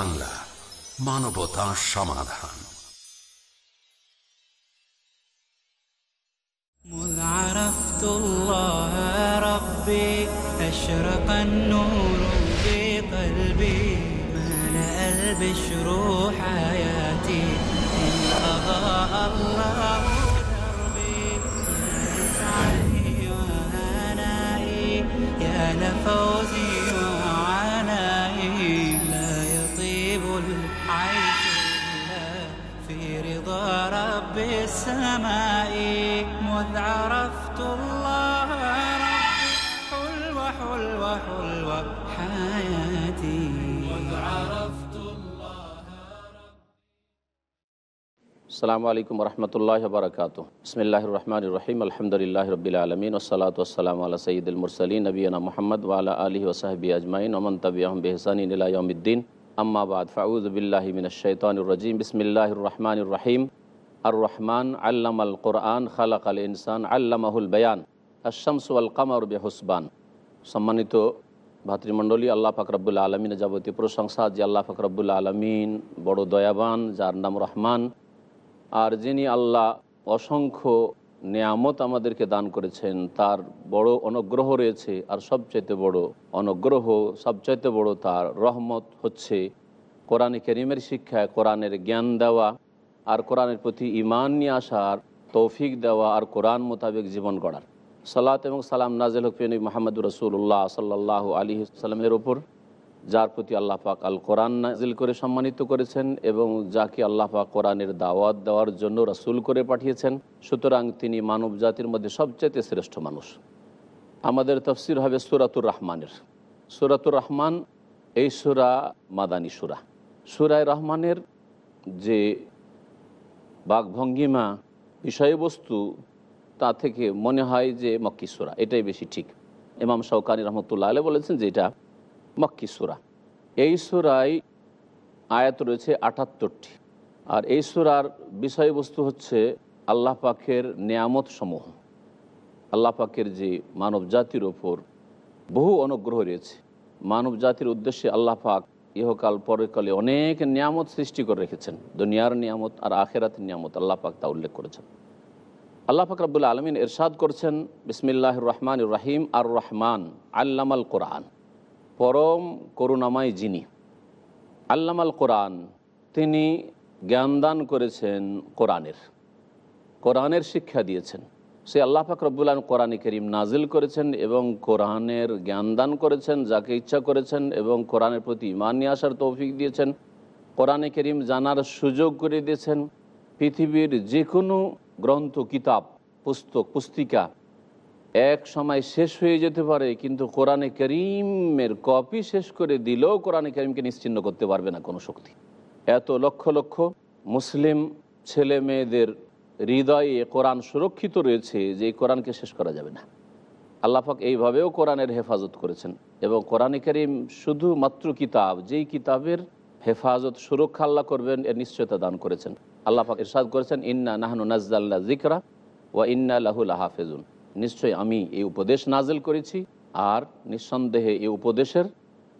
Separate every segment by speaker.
Speaker 1: বাংলা মানবতা সমাধান
Speaker 2: مذ عرفت الله ربي أشرق النور في قلبي ملأ البشر حياتي إن أضاء الله دربي يا لسعدي وهنائي يا لفوزي السماء مذ عرفت الله ربي. حلو حلو حلو حياتي. السلام عليكم ورحمة الله وبركاته. بسم الله الرحمن الرحيم.
Speaker 3: الحمد لله رب العالمين والصلاة والسلام على سيد المرسلين نبينا محمد وعلى آله وصحبه أجمعين ومن تبعهم بإحسان إلى يوم الدين. أما بعد فأعوذ بالله من الشيطان الرجيم. بسم الله الرحمن الرحيم. আর রহমান আল্লাম আল কোরআন খালাক আল ইনসান আল্লামাহুল বয়ান। আশামসু আল কামর বেহসবান। সম্মানিত ভাতৃমণ্ডলী, আল্লাহ ফাকরাবুল্লা আলমিনের যাবতীয় প্রশংসা, যে আল্লাহ ফাকরাবুল্লা আলমিন বড় দয়াবান, যার নাম রহমান। আর যিনি আল্লাহ অসংখ্য নেয়ামত আমাদেরকে দান করেছেন, তার বড় অনুগ্রহ রয়েছে। আর সবচাইতে বড় অনুগ্রহ, সবচাইতে বড় তার রহমত হচ্ছে কোরআন করিমের শিক্ষায় কোরআনের জ্ঞান দেওয়া আর কোরআনের প্রতি ইমান নিয়ে আসার তৌফিক দেওয়া আর কোরআন মোতাবেক জীবন গড়ার। সালাত এবং সালাম নাজেল হুফিন মাহমুদ রসুল্লাহ সাল্লাহ আলী সাল্লামের ওপর যার প্রতি আল্লাহ পাক আল কোরআন নাজিল করে সম্মানিত করেছেন এবং যাকে আল্লাহ পাক কোরআনের দাওয়াত দেওয়ার জন্য রাসুল করে পাঠিয়েছেন, সুতরাং তিনি মানব জাতির মধ্যে সবচেয়ে শ্রেষ্ঠ মানুষ। আমাদের তফসির হবে সুরাতুর রহমানের। সুরাতুর রহমান এই সুরা মাদানী সুরা। সুরায় রহমানের যে বাঘভঙ্গিমা বিষয়বস্তু তা থেকে মনে হয় যে মক্কি সুরা, এটাই বেশি ঠিক। ইমাম শৌকানি রহমতুল্লাহ আলে বলেছেন যে এটা মক্কি সুরা। এই সুরায় আয়াত রয়েছে আটাত্তরটি। আর এই সুরার বিষয়বস্তু হচ্ছে আল্লাহ পাকের নেয়ামত সমূহ। আল্লাহ পাকের যে মানব জাতির ওপর বহু অনুগ্রহ রয়েছে। মানব জাতির উদ্দেশ্যে আল্লাহ পাক ইহকাল পরকালে অনেক নিয়ামত সৃষ্টি করে রেখেছেন। দুনিয়ার নিয়ামত আর আখেরাতের নিয়ামত আল্লাহ পাক তা উল্লেখ করেছেন। আল্লাহ পাক রাবুল্লা আলমিন এরশাদ করছেন বিসমিল্লাহ রহমান রাহিম আর রহমান আল্লামাল কোরআন, পরম করুণাময় যিনি। আল্লামাল কোরআন, তিনি জ্ঞানদান করেছেন কোরআনের। কোরআনের শিক্ষা দিয়েছেন। সে আল্লাহ পাক রব্বুল্লাহ কোরআন করিম নাজিল করেছেন এবং কোরআনের জ্ঞানদান করেছেন, যাকে ইচ্ছা করেছেন এবং কোরআনের প্রতি ইমান নিয়ে আসার তৌফিক দিয়েছেন। কোরআনে করিম জানার সুযোগ করে দিয়েছেন। পৃথিবীর যে কোনো গ্রন্থ, কিতাব, পুস্তক, পুস্তিকা এক সময় শেষ হয়ে যেতে পারে, কিন্তু কোরআনে করিমের কপি শেষ করে দিলেও কোরআনে করিমকে নিশ্চিন্ন করতে পারবে না কোনো শক্তি। এত লক্ষ লক্ষ মুসলিম ছেলে মেয়েদের হৃদয়ে কোরআন সুরক্ষিত রয়েছে যে এই কোরআনকে শেষ করা যাবে না। আল্লাহাক এইভাবেও কোরআনের হেফাজত করেছেন এবং কোরআনে করিম শুধুমাত্র কিতাব, যেই কিতাবের হেফাজত, সুরক্ষা আল্লাহ করবেন, এর নিশ্চয়তা দান করেছেন। আল্লাহাক ইরশাদ করেছেন, ইন্না নাহনু নাজ্জাল্লা জিকরা ওয়া ইন্না লাহুল হাফেজুন নিশ্চয়ই আমি এই উপদেশ নাজেল করেছি আর নিঃসন্দেহে এই উপদেশের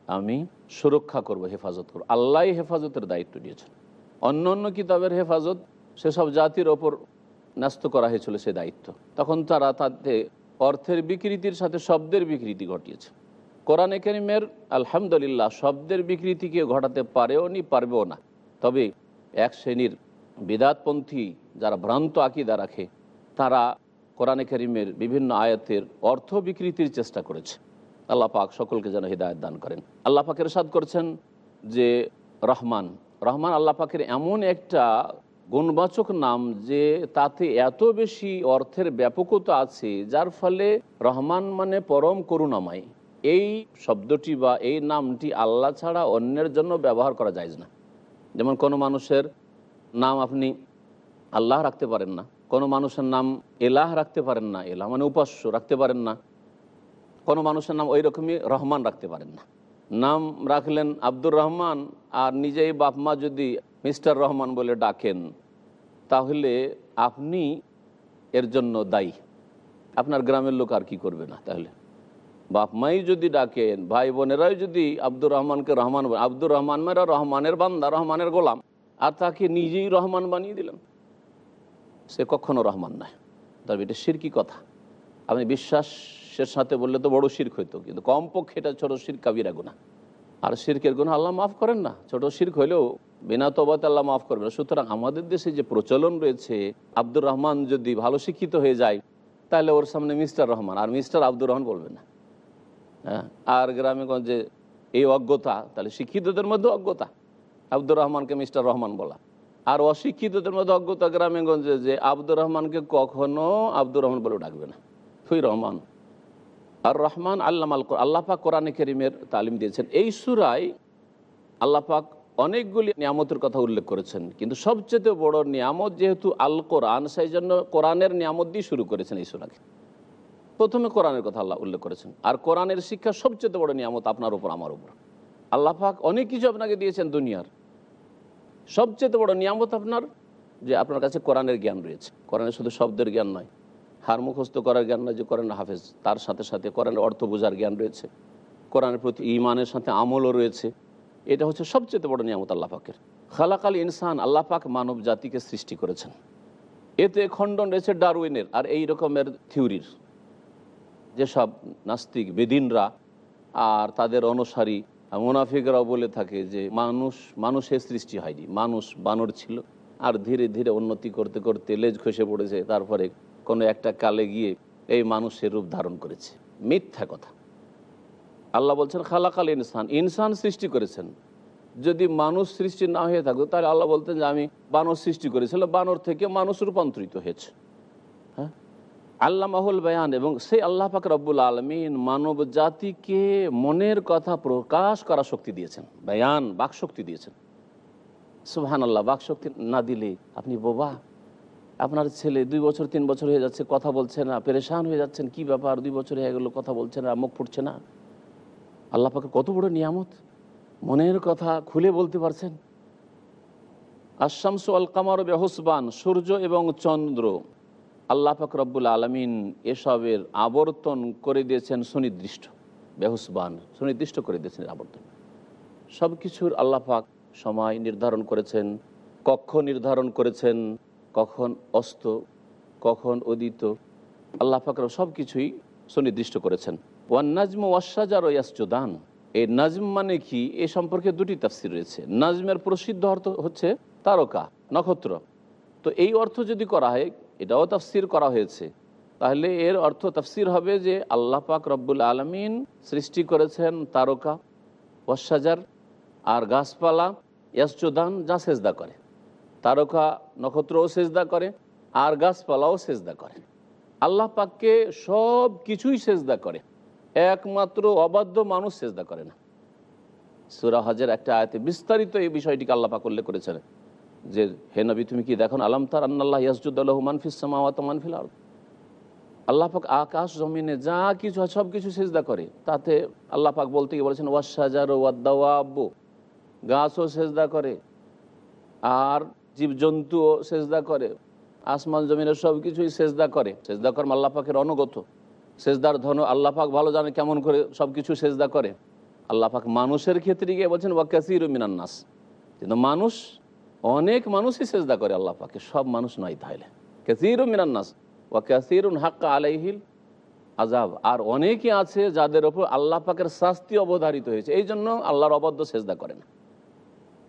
Speaker 3: আমি সুরক্ষা করব, হেফাজত করব। আল্লাহ হেফাজতের দায়িত্ব নিয়েছেন। অন্য অন্য কিতাবের হেফাজত সেসব জাতির ওপর ন্যস্ত করা হয়েছিল সে দায়িত্ব। তখন তারা তাতে অর্থের বিকৃতির সাথে শব্দের বিকৃতি ঘটিয়েছে। কোরআন করিমের আলহামদুলিল্লাহ শব্দের বিকৃতিকে ঘটাতে পারেও নি, পারবেও না। তবে এক শ্রেণির বিদাতপন্থী যারা ভ্রান্ত আকিদা রাখে, তারা কোরআনে করিমের বিভিন্ন আয়াতের অর্থ বিকৃতির চেষ্টা করেছে। আল্লাহ পাক সকলকে যেন হৃদায়ত দান করেন। আল্লাহ পাকের সাদ করছেন যে রহমান রহমান আল্লাহ পাকের এমন একটা গুণবাচক নাম যে তাতে এত বেশি অর্থের ব্যাপকতা আছে, যার ফলে রহমান মানে পরম করুণাময়। এই শব্দটি বা এই নামটি আল্লাহ ছাড়া অন্যের জন্য ব্যবহার করা যায় না। যেমন কোনো মানুষের নাম আপনি আল্লাহ রাখতে পারেন না, কোনো মানুষের নাম এলাহ রাখতে পারেন না, এলাহ মানে উপাস্য রাখতে পারেন না, কোনো মানুষের নাম ওই রকমই রহমান রাখতে পারেন না। নাম রাখলেন আব্দুর রহমান আর নিজেই বাপ মা যদি মিস্টার রহমান বলে ডাকেন, তাহলে আপনি এর জন্য দায়ী। আপনার গ্রামের লোক আর কি করবে না তাহলে? বাপ মাই যদি ডাকেন, ভাই বোনেরাই যদি আব্দুর রহমানকে রহমান আব্দুর রহমান মেরা রহমানের বান্দা, রহমানের গোলাম, আর তাকে নিজেই রহমান বানিয়ে দিলেন, সে কখনো রহমান নয়। তবে এটা শিরকি কথা। আপনি বিশ্বাসের সাথে বললে তো বড় শির্ক হইতো, কিন্তু কমপক্ষে এটা ছোটো শির কাবিরা গুণা আর শিরকের গুণা আল্লাহ মাফ করেন না। ছোট শির্ক হইলেও বিনা তবাতে আল্লাহ মাফ করবে না সুতরাং আমাদের দেশে যে প্রচলন রয়েছে, আব্দুর রহমান যদি ভালো শিক্ষিত হয়ে যায়, তাহলে ওর সামনে মিস্টার রহমান। আর মিস্টার আব্দুর রহমান বলবে না। হ্যাঁ? আর গ্রামে গঞ্জে এই অজ্ঞতা, তাহলে শিক্ষিতদের মধ্যে অজ্ঞতা। আব্দুর রহমানকে মিস্টার রহমান বলা। আর অশিক্ষিতদের মধ্যে অজ্ঞতা গ্রামে গঞ্জে যে আব্দুর রহমানকে কখনো আব্দুর রহমান বলে ডাকবে না। ফুই রহমান। আর রহমান আল্লাহ আল আল্লাহ পাক কোরআনে করিমের তালিম দিয়েছেন। এই সুরায় আল্লাহ পাক অনেকগুলি নিয়ামতের কথা উল্লেখ করেছেন। কিন্তু সবচেয়ে বড় নিয়ামত যেহেতু আল কোরআন সেই জন্য কোরআনের নিয়ামত দিয়ে শুরু করেছেন এই সুরাকে। প্রথমে কোরআনের কথা আল্লাহ উল্লেখ করেছেন। আর কোরআনের শিক্ষা সবচেয়ে বড় নিয়ামত আপনার উপর, আমার উপর। আল্লাহ পাক অনেক কিছু আপনাকে দিয়েছেন দুনিয়ার। সবচেয়ে বড় নিয়ামত আপনার যে আপনার কাছে কোরআনের জ্ঞান রয়েছে। কোরআনের শুধু শব্দের জ্ঞান নয় হার মুখস্থ করার জ্ঞান নয় যে কোরআন হাফেজ। তার সাথে সাথে কোরআনের অর্থ বোঝার জ্ঞান রয়েছে। কোরআনের প্রতি ইমানের সাথে আমলও রয়েছে। এটা হচ্ছে সবচেয়ে বড় নিয়ামত আল্লাহ পাকের। খালাকাল ইনসান আল্লাহ পাক মানব জাতিকে সৃষ্টি করেছেন। এতে খণ্ডন রয়েছে ডারউইনের আর এই রকমের থিওরির। যেসব নাস্তিক বেদিনরা আর তাদের অনুসারী মুনাফিকরাও বলে থাকে যে মানুষ, মানুষের সৃষ্টি হয়নি। মানুষ বানর ছিল। আর ধীরে ধীরে উন্নতি করতে করতে লেজ খসে পড়েছে। তারপরে কোনো একটা কালে গিয়ে এই মানুষের রূপ ধারণ করেছে। মিথ্যা কথা। আল্লাহ বলছেন, খালাকাল ইনসান। ইনসান সৃষ্টি করেছেন। যদি মানুষ সৃষ্টি না হয়ে থাকতো, তাহলে আল্লাহ বলতেন যে, আমি বানর সৃষ্টি করেছিলাম বানর থেকে মানুষ রূপান্তরিত হয়েছে। হ্যাঁ? আল্লাহ মাহুল বয়ান এবং সেই আল্লাহ পাক রব্বুল আলমিন মানব জাতিকে মনের কথা প্রকাশ করা শক্তি দিয়েছেন। বয়ান বাক শক্তি দিয়েছেন। সুহান আল্লাহ বাক শক্তি না দিলে আপনি বোবা। আপনার ছেলে দুই বছর, তিন বছর হয়ে যাচ্ছে, কথা বলছে না, পেরেশান হয়ে যাচ্ছেন, কি ব্যাপার? দুই বছর হয়ে গেলো, কথা বলছে না, মুখ ফুটছে না। আল্লাহ পাকে কত বড় নিয়ামত। মনের কথা খুলে বলতে পারছেন। আশামসু আল কামার বেহসবান, সূর্য এবং চন্দ্র। আল্লাহ পাক রব্বুল আলমিন এসবের আবর্তন করে দিয়েছেন সুনির্দিষ্ট, বেহসবান, সুনির্দিষ্ট করে দিয়েছেন আবর্তন। সব কিছুর আল্লাহ পাক সময় নির্ধারণ করেছেন, কক্ষ নির্ধারণ করেছেন কখন অস্ত, কখন উদিত, আল্লাহ পাক সব কিছুই সুনির্দিষ্ট করেছেন। ওয়ান নাজম ওয়াসাজার ইয়াসজুদান। এই নাজম মানে কি? এ সম্পর্কে দুটি তাফসির রয়েছে। নাজমের প্রসিদ্ধ অর্থ হচ্ছে তারকা, নক্ষত্র। তো এই অর্থ যদি করা হয়, এটাও তাফসির করা হয়েছে। তাহলে এর অর্থ তাফসির হবে যে আল্লাহ পাক রব্বুল আলমিন সৃষ্টি করেছেন তারকা ওয়াসাজার আর গাছপালা, ইয়াসজুদান, যা সেজদা করে। তারকা নক্ষত্রও সেজদা করে, আর গাছপালাও সেজদা করে। আল্লাহ পাককে সব কিছুই সেজদা করে। একমাত্র অবাধ্য মানুষ সেজদা করে না। সুরা হজের একটা আয়তে বিস্তারিত এই বিষয়টিকে আল্লাহ পাক উল্লেখ করেছেন যে, হে নবী, তুমি কি দেখো? আলাম তার আন্নাল্লাহ ইয়াসজুদ্দাল্লাহ মানফিস সামাওয়াত মানফিল আরদ। আল্লাহ পাক আকাশ, জমিনে যা কিছু হয় সব কিছু সেজদা করে। তাতে আল্লাহ পাক বলতে গিয়ে বলেছেন? ওয়াসাজার ওয়াদ্দাওয়াব্বু গাছও সেজদা করে। আর জীবজন্তুও সেজদা করে, আসমান জমিনের সব কিছুই সেজদা করে। সেজদা কর্ম আল্লাহ পাকের অনুগত। সেজদার ধন আল্লাহ পাক ভালো জানে কেমন করে সব কিছু সেজদা করে। আল্লাহ পাক মানুষের ক্ষেত্রে গিয়ে বলছেন ওয়াকাসির মিনান্নাস কিন্তু মানুষ, অনেক মানুষই সেজদা করে আল্লাহ পাকে, সব মানুষ নয় তাহলে কাসির মিনান্নাস ওয়া কাসিরুন হাক্কা আলাইহিল আজাব আর অনেকে আছে যাদের ওপর আল্লাহ পাকের শাস্তি অবধারিত হয়েছে। এই জন্য আল্লাহর অবদ্ধ সেজদা করে না।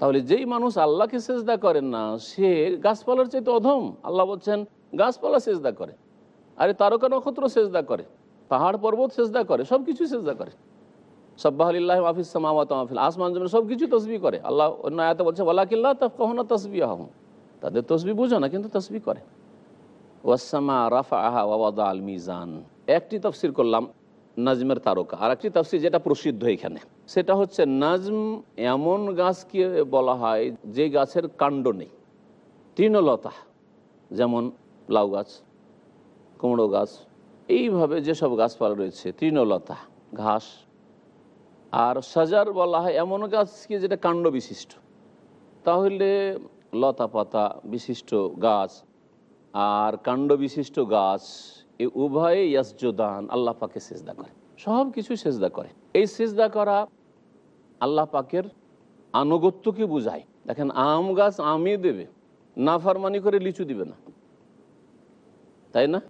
Speaker 3: তাহলে যেই মানুষ আল্লাহকে সেজদা করেন না, সে গাছপালার চাইতে অধম। আল্লাহ বলছেন, গাছপালা সেজদা করে। আরে তারকা নক্ষত্র সেজদা করে, পাহাড় পর্বত সেজদা করে সব কিছু সেজদা করে। সব্বাহিল্লাহ মাফিস সামাওয়াত মাহফিল আসমান জমিন সব কিছু তসবি করে। আল্লাহ অন্য আয়াতে বলছে ওয়ালাকিল্লাহ তফ কখনো তসবি আহম তাদের তসবি বুঝো না, কিন্তু তসবি করে। ওয়াসামা রাফা আহা ওয়াদা আল মিজান। একটি তফসির করলাম নাজমের তারকা। আর একটি তফসির যেটা প্রসিদ্ধ এখানে, সেটা হচ্ছে নাজম এমন গাছকে বলা হয় যে গাছের কাণ্ড নেই। তৃণলতা, যেমন লাউ গাছ, কুমড়ো গাছ, এইভাবে যেসব গাছপালা রয়েছে, তৃণলতা, ঘাস। আর সাজার বলা হয় এমন গাছকে যেটা কাণ্ড বিশিষ্ট। তাহলে লতা পাতা বিশিষ্ট গাছ, আর কাণ্ড বিশিষ্ট গাছ এই উভয়ে ইয়াসজোদান, আল্লাহ পাকে সেজদা করে। সব কিছু সেজদা করে। এই সেজদা করা আল্লাহ পাকের আনুগত্যকে বুঝায়। দেখেন, আম গাছ আমই দেবে না ফারমানি করে লিচু দিবে না। তাই না?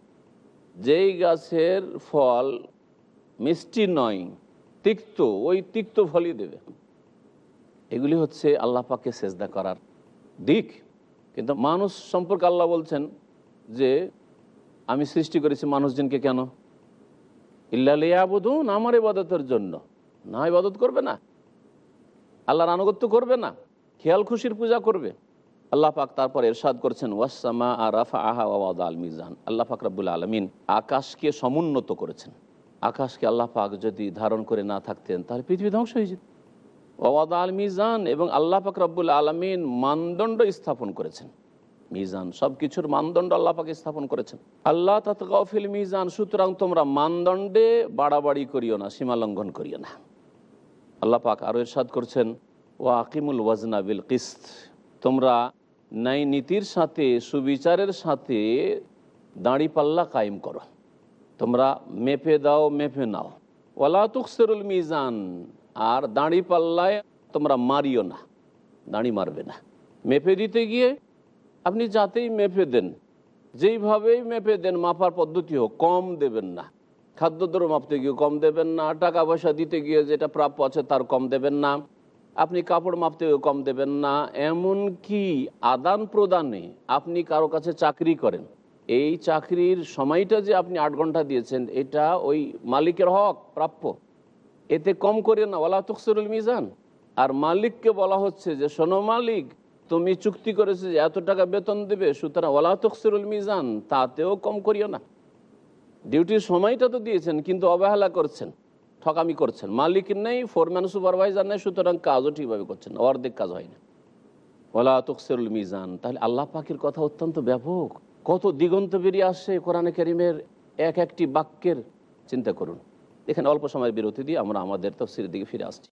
Speaker 3: যেই গাছের ফল মিষ্টি নয়, তিক্ত, ওই তিক্ত ফলই দেবে। এগুলি হচ্ছে আল্লাহ পাকে সেজদা করার দিক। কিন্তু মানুষ সম্পর্কে আল্লাহ বলছেন যে আমি সৃষ্টি করেছি মানুষজনকে কেন? ইল্লাবুদুন আমার ইবাদতের জন্য। না ইবাদত করবে না। আল্লাহর আনুগত্য করবে না। খেয়াল খুশির পূজা করবে। আল্লাহ পাক তারপর এরশাদ করছেন ওয়াসামা আর রাফা আহা ওয়াদ আল মিজান। আল্লাহ পাক রব্বুল আলমিন আকাশকে সমুন্নত করেছেন। আকাশকে আল্লাহ পাক যদি ধারণ করে না থাকতেন, তাহলে পৃথিবী ধ্বংস হয়ে যেত। ওয়াদ আল মিজান এবং আল্লাহ পাক রব্বুল আলমিন মানদণ্ড স্থাপন করেছেন। মিজান সব কিছুর মানদণ্ড আল্লাহ পাকে স্থাপন করেছেন। আল্লাহ তাতগাফিল মিজান, সুতরাং তোমরা মানদণ্ডে বাড়াবাড়ি করিও না, সীমা লঙ্ঘন করিও না। আল্লাহ পাক আরও এরশাদ করছেন ও আকিমুল ওয়াজনা বিল কিস্ত, তোমরা ন্যায় নীতির সাথে, সুবিচারের সাথে দাঁড়িপাল্লা কায়েম করো। তোমরা মেপে দাও, মেপে নাও। ওলা তুকসেরুল মিজান, আর দাঁড়ি পাল্লায় তোমরা মারিও না, দাঁড়ি মারবে না। মেপে দিতে গিয়ে আপনি যাতেই মেপে দেন, যেইভাবেই মেপে দেন, মাপার পদ্ধতি হোক, কম দেবেন না। খাদ্যদ্রব্য মাপতে গিয়ে কম দেবেন না, টাকা পয়সা দিতে গিয়ে যেটা প্রাপ্য আছে তার কম দেবেন না, আপনি কাপড় মাপতে গিয়ে কম দেবেন না এমন কি আদান প্রদানে আপনি কারও কাছে চাকরি করেন, এই চাকরির সময়টা যে আপনি আট ঘণ্টা দিয়েছেন, এটা ওই মালিকের হক প্রাপ্য। এতে কম করে না ওলা তকসরুল মিজান। আর মালিককে বলা হচ্ছে যে, শোনো মালিক তুমি চুক্তি করেছে যে এত টাকা বেতন দেবে, সুতরাং ওলা তকসরুল মিজান, তাতেও কম করিও না। ডিউটির সময়টা তো দিয়েছেন, কিন্তু অবহেলা করছেন, ঠকামি করছেন। মালিক নেই ফোরম্যান সুপারভাইজার নেই, সুতরাং কাজও ঠিকভাবে করছেন অর্ধেক কাজ হয় না। ওলা তকসরুল মিজান, তাহলে আল্লাহ পাখির কথা অত্যন্ত ব্যাপক। কত দিগন্ত বেরিয়ে আসছে কোরআনে করিমের এক একটি বাক্যের, চিন্তা করুন। এখানে অল্প সময়ের বিরতি দিয়ে আমরা আমাদের তফসির দিকে ফিরে আসছি।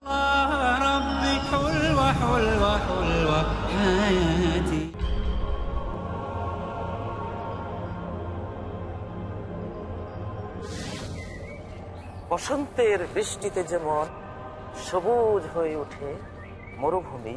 Speaker 4: বসন্তের বৃষ্টিতে যেমন সবুজ হয়ে ওঠে মরুভূমি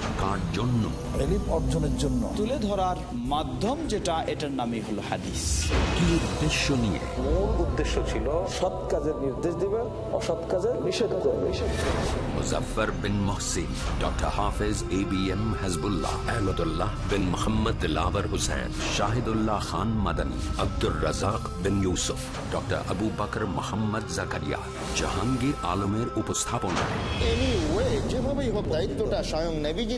Speaker 1: কার জন্য।
Speaker 5: অর্জনের জন্য। তুলে ধরার মাধ্যম যেটা এটার নামই হলো হাদিস।
Speaker 1: কি উদ্দেশ্য নিয়ে?
Speaker 6: মূল উদ্দেশ্য ছিল সৎ কাজের নির্দেশ দিবেন অসৎ কাজের নিষেধ
Speaker 1: Muzaffar bin Mohsin doctor Hafez A B M Hizbullah Ahmadullah bin Mohammad Dilawar Hussain Shahidullah Khan Madani Abdur Razzak bin Yusuf doctor Abu Bakar Mohammad Zakaria. Jahangir আলমের উপস্থাপনায়।
Speaker 7: যেভাবেই হোক দায়িত্বটা স্বয়ং নেভিজি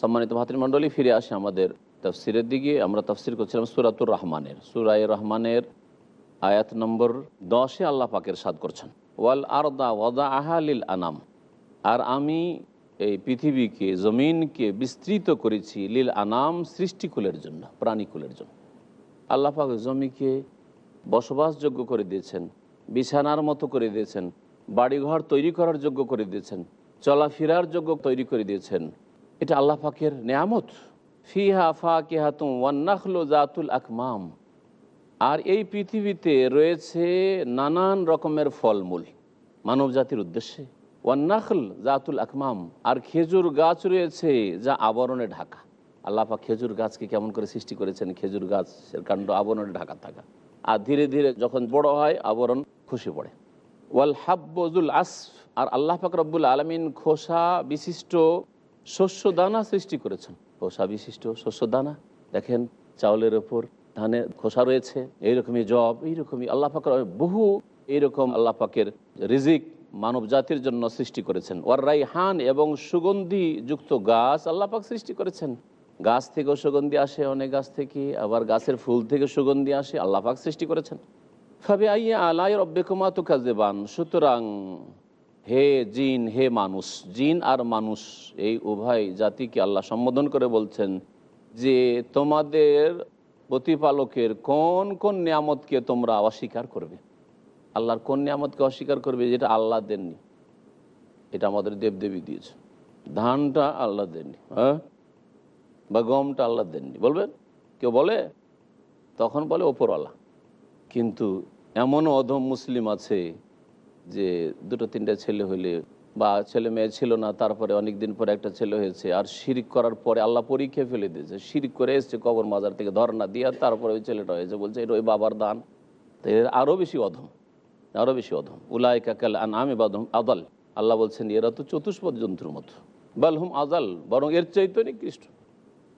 Speaker 3: সম্মানিত ভাতৃমণ্ডলী ফিরে আসে আমাদের তফসিরের দিকে। আমরা তফসির করছিলাম সুরাতুর রহমানের। সুরাই রহমানের আয়াত নম্বর দশে আল্লাহ পাকের সাদ করছেন। ওয়াল আরদা ওয়াদা আহালিল আনাম। আর আমি এই পৃথিবীকে, জমিনকে বিস্তৃত করেছি লীল আনাম সৃষ্টিকুলের জন্য প্রাণীকুলের জন্য। আল্লাহ পাক জমিকে বসবাসযোগ্য করে দিয়েছেন, বিছানার মতো করে দিয়েছেন, বাড়িঘর তৈরি করার যোগ্য করে দিয়েছেন, চলাফেরার যোগ্য তৈরি করে দিয়েছেন। এটা আল্লাহ পাকের নেয়ামত। ফিহা ফা কেহাতুম ওয়ান্নাখলো জাতুল আকমাম। আর এই পৃথিবীতে রয়েছে নানান রকমের ফলমূল মানব জাতির উদ্দেশ্যে ওয়ান্নাখল জাতুল আকমাম। আর খেজুর গাছ রয়েছে যা আবরণে ঢাকা। আল্লাপা খেজুর গাছকে কেমন করে সৃষ্টি করেছেন? খেজুর গাছের কাণ্ড আবরণে ঢাকা থাকা। আর ধীরে ধীরে যখন বড় হয়, আবরণ খসে পড়ে। ওয়াল হাব্বজুল আসফ আর আল্লাহ পাক রব্বুল আলমিন খোসা বিশিষ্ট শস্য দানা সৃষ্টি করেছেন। খোসা বিশিষ্ট শস্য দানা। দেখেন, চাউলের ওপর ধানের খোসা রয়েছে, এইরকমই জব, এইরকমই আল্লাহ পাকের বহু এইরকম আল্লাহ পাকের রিজিক মানব জাতির জন্য সৃষ্টি করেছেন। ওয়ার রাইহান এবং সুগন্ধি যুক্ত গাছ আল্লাহ পাক সৃষ্টি করেছেন। গাছ থেকেও সুগন্ধি আসে, অনেক গাছ থেকে। আবার গাছের ফুল থেকে সুগন্ধি আসে, আল্লাহ পাক সৃষ্টি করেছেন। ফাবে আইয়া আলাই রব্বেকুমা তো কাজেবান সুতরাং হে জিন, হে মানুষ। জিন আর মানুষ, এই উভয় জাতিকে আল্লাহ সম্বোধন করে বলছেন যে, তোমাদের প্রতিপালকের কোন কোন নিয়ামতকে তোমরা অস্বীকার করবে? আল্লাহর কোন নিয়ামতকে অস্বীকার করবে যেটা আল্লাহ দেননি? এটা আমাদের দেবদেবী দিয়েছে। ধানটা আল্লাহ দেননি হ্যাঁ? বা গমটা আল্লাহ দেননি। বলবেন? কেউ বলে? তখন বলে ওপরওয়ালা। কিন্তু এমনও অধম মুসলিম আছে যে দুটো তিনটা ছেলে হইলে বা ছেলে মেয়ে ছিল না, তারপরে অনেক দিন পরে একটা ছেলে হয়েছে, আর শিরিক করার পরে আল্লাহ পরীক্ষা ফেলে দিয়েছে। শিরিক করে এসছে কবর মাজার থেকে ধর্না দিয়ে, তারপরে ওই ছেলেটা হয়েছে, বলছে এটা ওই বাবার দান। তো এর আরও বেশি অধম আরও বেশি অধম। উলাই কাকাল আন আমি বাদম আদাল। আল্লাহ বলছেন, এরা তো চতুষ্পদ জন্তুর মতো। বালহুম আদাল বরং এর চাইতে নিকৃষ্ট।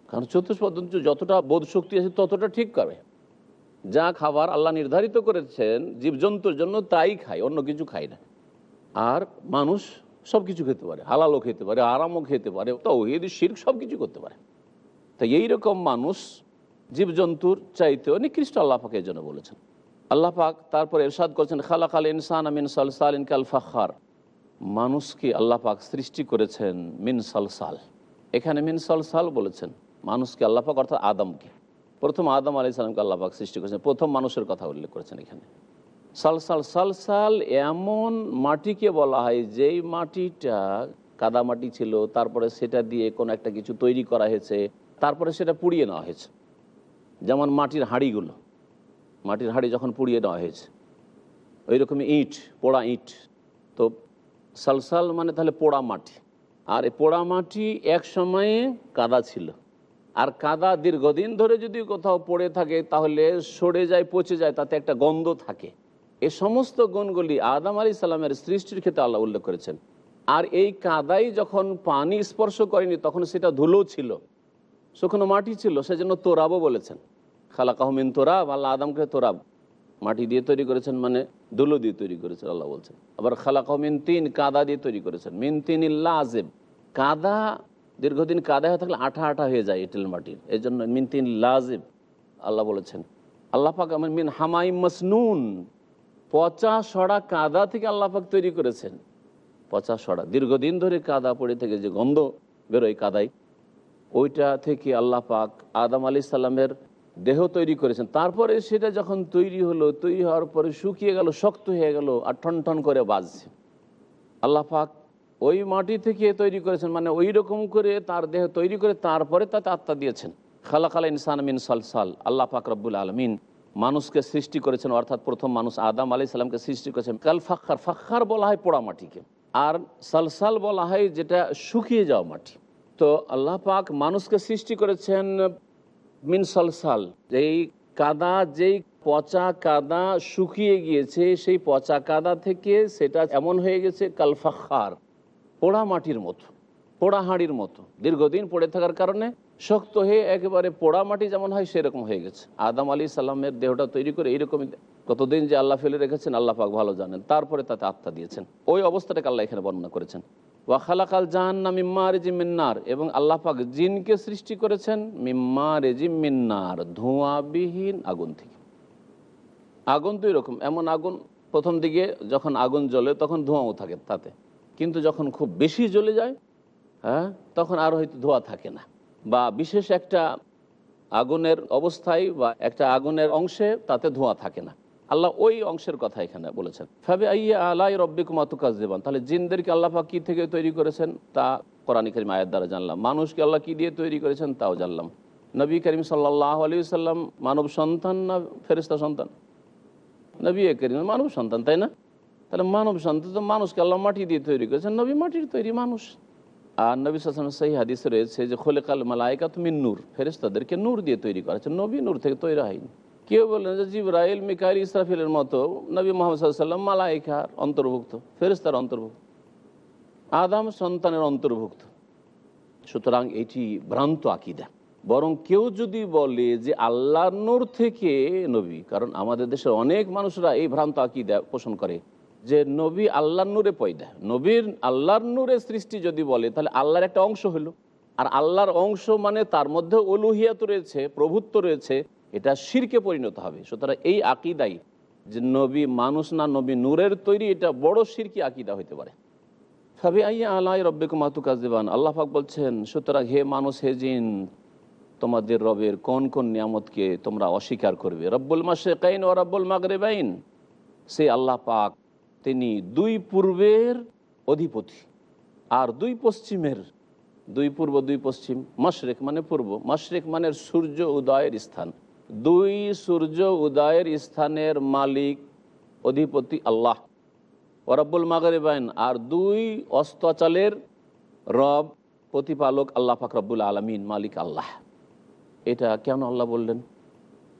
Speaker 3: কারণ চতুষ্পদ জন্তু যতটা বোধ শক্তি আছে ততটা ঠিক করে। যা খাবার আল্লাহ নির্ধারিত করেছেন জীবজন্তুর জন্য তাই খায়, অন্য কিছু খায় না। আর মানুষ সব কিছু খেতে পারে, হালালও খেতে পারে আরামও খেতে পারে, তৌহিদ শির সব কিছু করতে পারে। তাই এইরকম মানুষ জীবজন্তুর চাইতেও নিকৃষ্ট আল্লাহ পাক এই জন্য বলেছেন। আল্লাহ পাক তারপর এরশাদ করছেন খালাক আল ইনসান আমিন সালসালিন কাল ফাখার। মানুষকে আল্লাহ পাক সৃষ্টি করেছেন মিন সালসাল। এখানে মিন সালসাল বলেছেন, মানুষকে আল্লাহ পাক অর্থাৎ আদমকে। প্রথম আদম আলি সালামকে আল্লাহ পাক সৃষ্টি করেছেন। প্রথম মানুষের কথা উল্লেখ করেছেন এখানে। সালসাল সালসাল এমন মাটিকে বলা হয় যেই মাটিটা কাদা মাটি ছিল, তারপরে সেটা দিয়ে কোনো একটা কিছু তৈরি করা হয়েছে, তারপরে সেটা পুড়িয়ে নেওয়া হয়েছে। যেমন মাটির হাঁড়িগুলো। মাটির হাঁড়ি যখন পুড়িয়ে নেওয়া হয়েছে ওই রকমই ইট, পোড়া ইট। তো সালসাল মানে তাহলে পোড়া মাটি। আর এই পোড়া মাটি এক সময়ে কাদা ছিল। আর কাদা দীর্ঘদিন ধরে যদি কোথাও পড়ে থাকে, তাহলে সরে যায়, পচে যায়, তাতে একটা গন্ধ থাকে। এ সমস্ত গুণগুলি আদাম আলী সালামের সৃষ্টির ক্ষেত্রে আল্লাহ উল্লেখ করেছেন। আর এই কাদাই যখন পানি স্পর্শ করেনি, তখন সেটা ধুলো ছিল, শুকনো মাটি ছিল, সেজন্য তোরাবও বলেছেন। খালা কাহমিন তোরাব, আল্লাহ আদমকে তোরাব। মাটি দিয়ে তৈরি করেছেন মানে ধুলো দিয়ে তৈরি করেছেন, আল্লাহ বলছেন। আবার খালা কাহমিন তিন, কাদা দিয়ে তৈরি করেছেন। মিন তিন লাজেব। কাদা দীর্ঘদিন কাদা হয়ে থাকলে আঠা আঠা হয়ে যায় এঁটেল মাটির। এই জন্য মিন তিন লাজেব, আল্লাহ বলেছেন। আল্লাহ পাক আমার মিন হামাই মসনুন, পচা সড়া কাদা থেকে আল্লাহ পাক তৈরি করেছেন। পচা সড়া, দীর্ঘদিন ধরে কাদা পড়ে থেকে যে গন্ধ বেরোয় কাদাই ওইটা থেকে আল্লাহ পাক আদম আলি সাল্লামের দেহ তৈরি করেছেন। তারপরে সেটা যখন তৈরি হলো, তৈরি হওয়ার পরে শুকিয়ে গেল, শক্ত হয়ে গেল, আর ঠন ঠন করে বাজছে। আল্লাহ পাক ওই মাটি থেকে তৈরি করেছেন মানে ওই রকম করে তার দেহ তৈরি করে তারপরে তাতে আত্মা দিয়েছেন। খালাকালা ইনসান মিন সালসাল, আল্লাহ পাক রব্বুল আলমিন মানুষকে সৃষ্টি করেছেন, অর্থাৎ প্রথম মানুষ আদাম আলি সাল্লামকে সৃষ্টি করেছেন। কাল ফাক্ষার ফাক্ষার বলা হয় পোড়া মাটিকে, আর সালসাল বলা হয় যেটা শুকিয়ে যাওয়া মাটি। তো আল্লাহ পাক মানুষকে সৃষ্টি করেছেন মিন সালসাল এই কাদা, যেই পচা কাদা শুকিয়ে গিয়েছে, সেই পচা কাদা থেকে সেটা এমন হয়ে গেছে কালফাখার পোড়া মাটির মতো, পোড়া হাঁড়ির মতো। দীর্ঘদিন পড়ে থাকার কারণে শক্ত হয়ে একেবারে পোড়া মাটি যেমন হয় সেরকম হয়ে গেছে। আদাম আলী সাল্লামের দেহটা তৈরি করে এইরকমই কতদিন যে আল্লাহ ফেলে রেখেছেন, আল্লাহ পাক ভালো জানেন। তারপরে তাতে আত্মা দিয়েছেন। ওই অবস্থাটাকে আল্লাহ এখানে বর্ণনা করেছেন। ওয়াখালাকাল জাহান্না মিম্মা রেজি মিন্নার এবং আল্লাহ পাক জিনকে সৃষ্টি করেছেন মিম্মা রেজি মিন্নার ধোঁয়াবিহীন আগুন থেকে। আগুন দুই রকম এমন আগুন প্রথম দিকে যখন আগুন জ্বলে তখন ধোঁয়াও থাকে তাতে। কিন্তু যখন খুব বেশি জ্বলে যায় হ্যাঁ তখন আর হয়তো ধোঁয়া থাকে না। বা বিশেষ একটা আগুনের অবস্থায় বা একটা আগুনের অংশে তাতে ধোঁয়া থাকে না। আল্লাহ ওই অংশের কথা এখানে বলেছেন। ফাবে আইয়া আলাই রব্বি কুমাতুকাজ দেবান তাহলে জিনদেরকে আল্লাহ কী থেকে তৈরি করেছেন? তা কোরআন করিম আয়ের দ্বারা জানলাম। মানুষকে আল্লাহ কী দিয়ে তৈরি করেছেন? তাও জানলাম। নবী করিম সাল্লাহ আলী সাল্লাম মানব সন্তান না ফেরিস্তা সন্তান? নবী করিম মানব সন্তান, তাই না? তাহলে মানব সন্তান তো মানুষকে আল্লাহ মাটি দিয়ে তৈরি করেছেন নবী মাটির তৈরি মানুষ। আর নবী সাসম সেই হাদিসে রয়েছে যে, খোলেকাল মালায়কা তুমি নূর ফেরেস্তাদেরকে নূর দিয়ে তৈরি করা হচ্ছে নবী নূর থেকে তৈরি হয়নি। কেউ বললেন যে, জিব্রাইল, মিকাইল, ইসরাফিলের মতো নবী মোহাম্মদ সাল্লাম মালাইকার অন্তর্ভুক্ত ফেরেস্তার অন্তর্ভুক্ত, আদাম সন্তানের অন্তর্ভুক্ত। সুতরাং এটি ভ্রান্ত আকিদা। বরং কেউ যদি বলে যে, আল্লাহর নূর থেকে নবী, কারণ আমাদের দেশের অনেক মানুষরা এই ভ্রান্ত আকিদা পোষণ করে। যে নবী আল্লাহর নূরে পয়দা। নবীর আল্লাহর নূরে সৃষ্টি যদি বলে, তাহলে আল্লাহর একটা অংশ হলো। আর আল্লাহর অংশ মানে তার মধ্যে অলুহিয়াত রয়েছে, প্রভুত্ব রয়েছে, এটা শিরকে পরিণত হবে। সুতরাং এই আকিদাই যে নবী মানুষ না, নবী নূরের তৈরি এটা বড় শিরকি আকিদা হইতে পারে। ফাবি আইয়া আল্লাহ রব্বিক মাতুকাজিবান আল্লাহ পাক বলছেন, সুতরাং হে মানুষ, হে জিন, তোমাদের রবের কোন কোন নিয়ামতকে তোমরা অস্বীকার করবে? রব্বুল মাসে কাইন ও রব্বুল মাগরে বাইন সে আল্লাহ পাক তিনি দুই পূর্বের অধিপতি আর দুই পশ্চিমের, দুই পূর্ব, দুই পশ্চিম মাসরেক মানে পূর্ব। মাসরেক মানে সূর্য উদয়ের স্থান। দুই সূর্য উদয়ের স্থানের মালিক অধিপতি আল্লাহ। ওরাব্বুল মাগরেবাইন। আর দুই অস্তাচালের রব, প্রতিপালক আল্লাহ পাক রব্বুল আলমিন, মালিক আল্লাহ। এটা কেন আল্লাহ বললেন?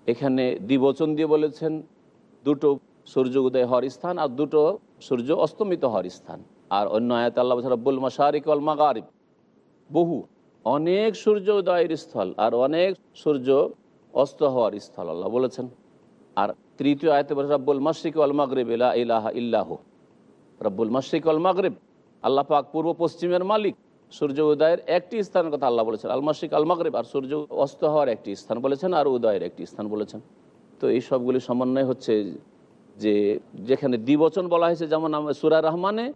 Speaker 3: এখানে দ্বিবচন দিয়ে বলেছেন, দুটো সূর্য উদয় হওয়ার স্থান আর দুটো সূর্য অস্তমিত হওয়ার স্থান। আর অন্য আয়াত আল্লাহ রব্বুল মাসারিক আল মাগারিব। বহু, অনেক সূর্য উদয়ের স্থল আর অনেক সূর্য অস্ত হওয়ার স্থল আল্লাহ বলেছেন। আর তৃতীয় আয়তে বলে রব্বুল মাসরিক আল মাগরিব ইলা ইলাহা ইল্লাহ। রব্বুল মাসরিক আল মাগরিব, আল্লাহ পাক পূর্ব পশ্চিমের মালিক, সূর্য উদয়ের একটি স্থানের কথা আল্লাহ বলেছেন, আল মাসরিক আল মাগরিব, আর সূর্য অস্ত হওয়ার একটি স্থান বলেছেন আর উদয়ের একটি স্থান বলেছেন। তো এই সবগুলি সমন্বয় হচ্ছে যে যেখানে দ্বিবচন বলা হয়েছে, যেমন সুরা রহমানে,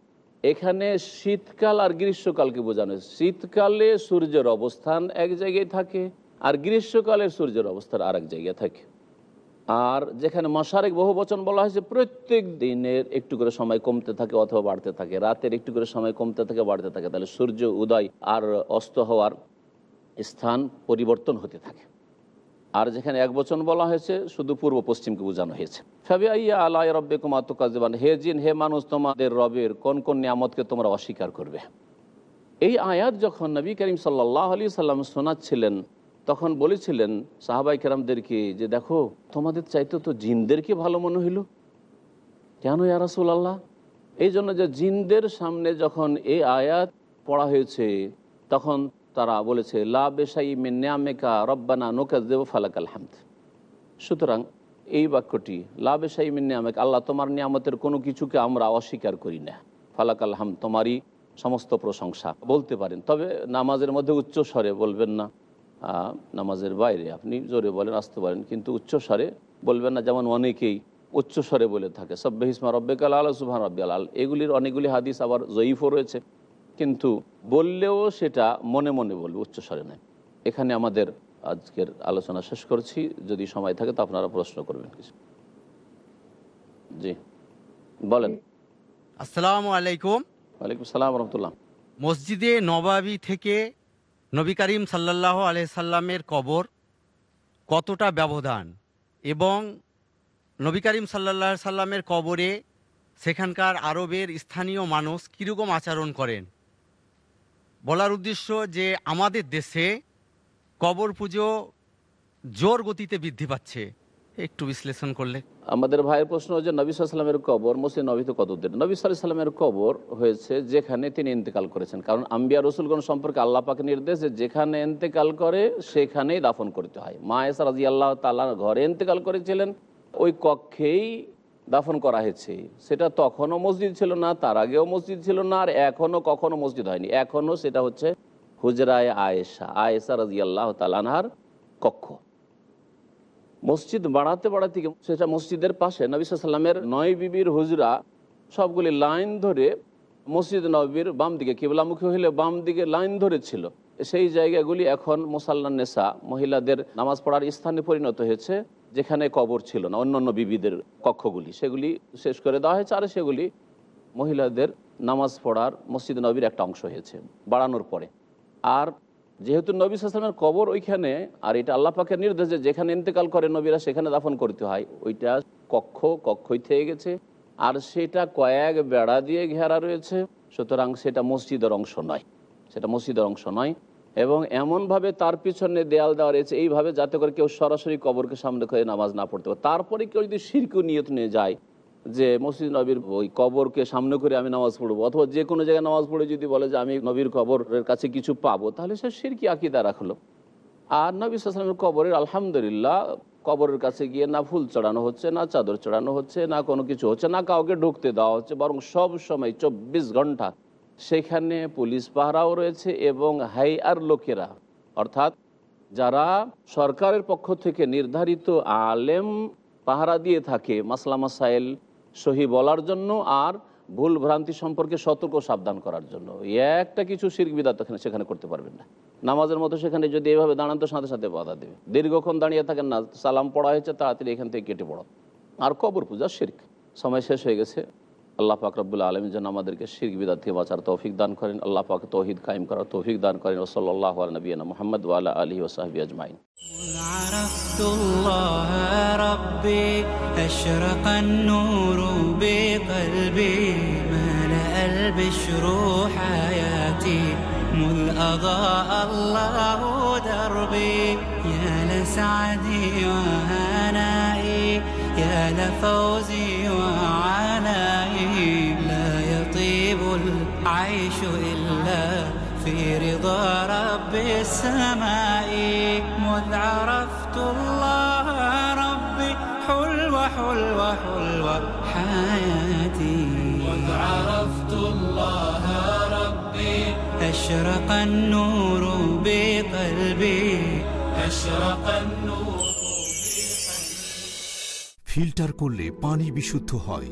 Speaker 3: এখানে শীতকাল আর গ্রীষ্মকালকে বোঝানো হয়েছে। শীতকালে সূর্যের অবস্থান এক জায়গায় থাকে আর গ্রীষ্মকালে সূর্যের অবস্থান আর এক জায়গায় থাকে। আর যেখানে মশারেক বহু বচন বলা হয়েছে, প্রত্যেক দিনের একটু করে সময় কমতে থাকে অথবা বাড়তে থাকে। রাতের একটু করে সময় কমতে থাকে, বাড়তে থাকে। তাহলে সূর্য উদয় আর অস্ত হওয়ার স্থান পরিবর্তন হতে থাকে। আর যেখানে এক বচন বলা হয়েছে, শুধু পূর্ব পশ্চিমকে বোঝানো হয়েছে। ফাবি আইয়া আল্লাহ রব্বে কুমাতুকাজবান হে জিন, হে মানুষ, তোমাদের রবের কোন কোন নিয়ামতকে তোমরা অস্বীকার করবে? এই আয়াত যখন নবী করিম সাল্লাহ আলি সাল্লাম শোনাচ্ছিলেন, তখন বলেছিলেন সাহাবাই কেরামদেরকে যে দেখো, তোমাদের চাইতে তো জিনদেরকে ভালো মনে হইল? কেন ইয়ারাসুল আল্লাহ এই জন্য যে জিনদের সামনে যখন এই আয়াত পড়া হয়েছে, তখন তারা বলেছে, লা বেসাই মেকা রব্বানা নোকাজ দেব ফালাকাল হামদ। সুতরাং এই বাক্যটি, লা বেসাই মিন্নামেক আল্লাহ তোমার নিয়ামতের কোনো কিছুকে আমরা অস্বীকার করি না। ফালাকাল হাম তোমারই সমস্ত প্রশংসা। বলতে পারেন, তবে নামাজের মধ্যে উচ্চ স্বরে বলবেন না। নামাজের বাইরে আপনি জোরে বলেন, আসতে পারেন, কিন্তু উচ্চ স্বরে বলবেন না, যেমন অনেকেই উচ্চ স্বরে বলে থাকে। সব্বাহিসমা রব্বেকাল আল, সুবহান রব্বি আল। এগুলির অনেকগুলি হাদিস আবার জয়ীফও রয়েছে। কিন্তু বললেও সেটা মনে মনে বলবে উচ্চ স্বরে নয়। এখানে আমাদের আজকের আলোচনা শেষ করছি। যদি সময় থাকে তো আপনারা প্রশ্ন করবেন কিছু। জি বলেন।
Speaker 8: আসসালামু আলাইকুম।
Speaker 3: ওয়ালাইকুম সালাম রহমতুল্লাহ।
Speaker 8: মসজিদে নবাবি থেকে নবী করিম সাল্লাহ সাল্লামের কবর কতটা ব্যবধান? এবং নবী করিম সাল্লাহ সাল্লামের কবরে সেখানকার আরবের স্থানীয় মানুষ কীরকম আচরণ করেন? বলার উদ্দেশ্য যে আমাদের দেশে কবর পুজো জোর গতিতে বৃদ্ধি পাচ্ছে। একটু বিশ্লেষণ করলে।
Speaker 3: আমাদের ভাইয়ের প্রশ্ন যে নবী কবর মুসলিম নবী তো কতদিন নবী সাল্লামের কবর হয়েছে যেখানে তিনি ইন্তেকাল করেছেন। কারণ আম্বিয়া রসুলগণ সম্পর্কে আল্লাহ পাকে নির্দেশ যে যেখানে ইন্তেকাল করে সেখানেই দাফন করতে হয়। মা এসা রাজি আল্লাহ তাল্লাহ ঘরে ইন্তেকাল করেছিলেন। ওই কক্ষেই দাফন করা হয়েছে। সেটা তখনও মসজিদ ছিল না, তার আগেও মসজিদ ছিল না, আর এখনও কখনো মসজিদ হয়নি। এখনও সেটা হচ্ছে হুজরায় আয়েশা আয়েশা রাজি আল্লাহ তালানহার কক্ষ। মসজিদ বাড়াতে বাড়াতে সেটা মসজিদের পাশে নবী সাল্লামের নয় বিবির হুজরা সবগুলি লাইন ধরে মসজিদ নবীর বাম দিকে, কেবলামুখী হইলে বাম দিকে লাইন ধরে ছিল সেই জায়গাগুলি এখন মোসাল্লা নেশা মহিলাদের নামাজ পড়ার স্থানে পরিণত হয়েছে। যেখানে কবর ছিল না অন্য অন্য বিবিদের কক্ষগুলি, সেগুলি শেষ করে দেওয়া হয়েছে। আর সেগুলি মহিলাদের নামাজ পড়ার মসজিদ নবীর একটা অংশ হয়েছে, বাড়ানোর পরে। আর যেহেতু নবী সালামের কবর ওইখানে, আর এটা আল্লাহ নির্দেশ যে যেখানে ইন্তেকাল করে নবীরা সেখানে দাফন করতে হয়, ওইটা কক্ষ, কক্ষই থেকে গেছে। আর সেটা কয়েক বেড়া দিয়ে ঘেরা রয়েছে, সুতরাং সেটা মসজিদের অংশ নয়। সেটা মসজিদের অংশ নয়। এবং এমনভাবে তার পিছনে দেয়াল দেওয়া রয়েছে, এইভাবে যাতে করে কেউ সরাসরি কবরকে সামনে করে নামাজ না পড়তে পারে। তারপরে কেউ যদি শিরকু নিয়ত নিয়ে যায় যে মসজিদ নবীর ওই কবরকে সামনে করে আমি নামাজ পড়ব, অথবা যে কোনো জায়গায় নামাজ পড়ে যদি বলে যে আমি নবীর কবরের কাছে কিছু পাবো, তাহলে সে সিরকি আকিদা রাখল। আর নবী সালামের কবরের আলহামদুলিল্লাহ কবরের কাছে গিয়ে না ফুল চড়ানো হচ্ছে, না চাদর চড়ানো হচ্ছে, না কোনো কিছু হচ্ছে, না কাউকে ঢুকতে দেওয়া হচ্ছে, বরং সব সময় চব্বিশ ঘণ্টা সেখানে পুলিশ পাহারাও রয়েছে এবং হাই আর লোকেরা, অর্থাৎ যারা সরকারের পক্ষ থেকে নির্ধারিত আলেম পাহারা দিয়ে থাকে মাসলা মাসাইল সহি বলার জন্য আর ভুল ভ্রান্তি সম্পর্কে সতর্ক সাবধান করার জন্য। একটা কিছু শির্ক বিদাত এখানে সেখানে করতে পারবেন না। নামাজের মতো সেখানে যদি এভাবে দাঁড়ান তো সাথে সাথে বাধা দেবে। দীর্ঘক্ষণ দাঁড়িয়ে থাকেন না, সালাম পড়া হয়েছে, তাড়াতাড়ি এখান থেকে কেটে পড়ো। আর কবর পূজা শির্ক। সময় শেষ হয়ে গেছে। আল্লাহ পাক রব্বুল্লা আলমী যেন আমাদেরকে শির্ক বিদাত থেকে বাঁচার তৌফিক দান করেন আল্লাহ পাক তৌহিদ কায়েম করার তৌফিক দান করেন ওসল্লাহ নবীনা মোহাম্মদ ওয়ালা আলী ওসাহাবি আজমাইন
Speaker 2: عرفت الله ربي أشرق النور بقلبي ملأ البشر حياتي مذ أضاء الله دربي يا لسعدي وهنائي يا لفوزي وعنائي لا يطيب العيش إلا في رضا رب السماء مذ عرفت الله ربي حلوة حلوة حلوة حياتي مذ عرفت الله ربي أشرق النور بقلبي أشرق النور
Speaker 9: ফিল্টার করলে পানি বিশুদ্ধ হয়